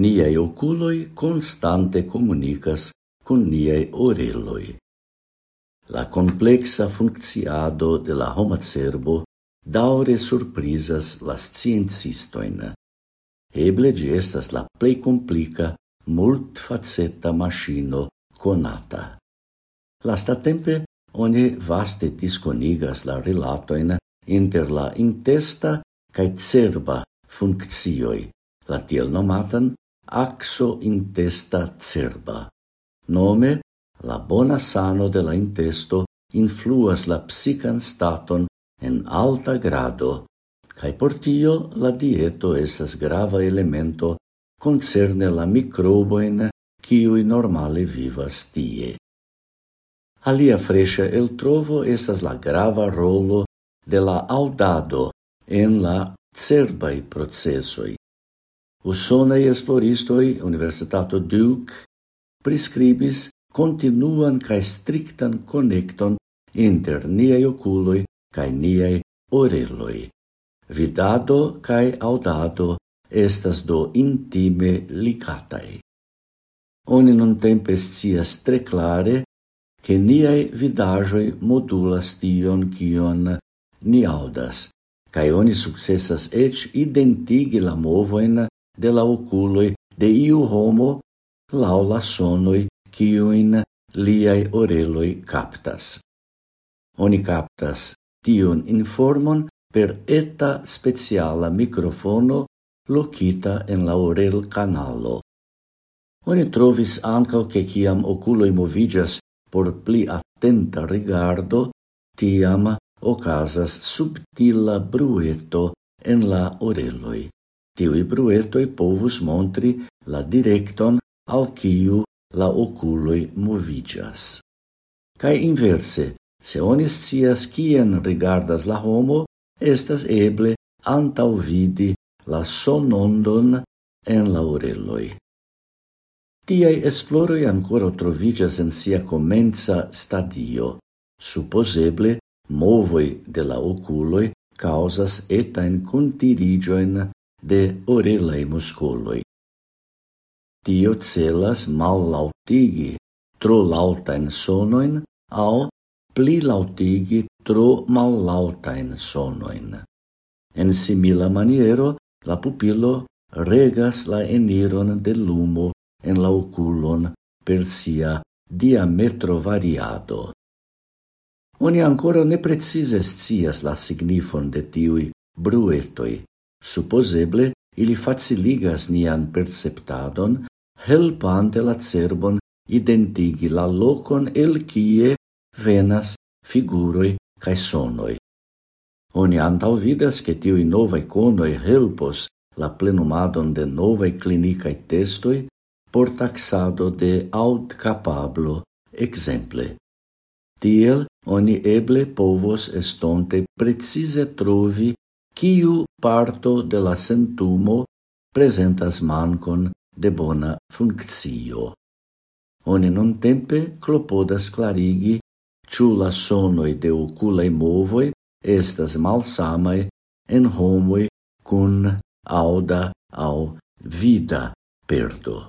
niei oculoi constante comunicas con niei oreloi. La complexa funcciado de la homa cerbo daure surprizas las sciencistoin. Eble gi estas la plei complica, multfaceta machino conata. Lastatempe oni vaste disconigas la relatoin inter la intesta cae cerba funccioi, la tiel nomatan axo intesta cerba. Nome, la bona sano de la intesto influas la psican staton en alta grado, cae por tio la dieto esas grava elemento concerne la microboin quiui normale vivas tie. Alia fresha el trovo esas la grava rolo de la audado en la cerbai processoi, Usonei esploristoi, Universitato Duke prescribis continuan cae strictan connecton inter niei oculoi cae niei oreloi. Vidado cae audado estas do intime licatae. Oni nuntempe scias tre clare che niei vidajoi modulas tion, kion ni audas, cae oni successas ec identigi la movojn de la oculoi de iu homo laula sonoi ciuin liai oreloi captas. Oni captas tion informon per eta speciala microfono locita en la orel canalo. Oni trovis ancao che ciam oculoi movigas por pli attenta rigardo, tiam ocasas subtila brueto en la oreloi. Tiuj bruetoj povus montri la directon al quiu la oculoi movigas. Cai inverse, se onis cias cien rigardas la homo, estas eble antaŭvidi la sonondon en la oreloj. Tiai esploroi ancora trovigas en sia comenza stadio. supposeble movoi de la oculoi causas etain contirigion de orelai muscoloi. Tio celas mallautigi tro lautain sonoin au pli lautigi tro mallautain sonoin. En simila maniero, la pupilo regas la eniron de lumo en la oculon per sia diametro variado. Oni ancora ne precise scias la signifon de tiui bruetoi, Supposeble, ili faciligas nian perceptadon, helpante la cerbon identigi la locon el kie venas figuroi cae sonoi. Oni antau vidas che tiui novae conoi helpos la plenumadon de novae clinicae testoi por taxado de aut capablo, exemple. Tiel, oni eble povos estonte precise trovi kiu parto de la sentumo presentas mancon de bona funccio. Oni non tempe clopodas clarigi ciu la sonoi de oculei movoi estas malsamai en homoi cun auda au vida perdo.